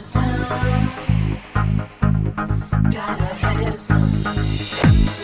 some. Gotta have some.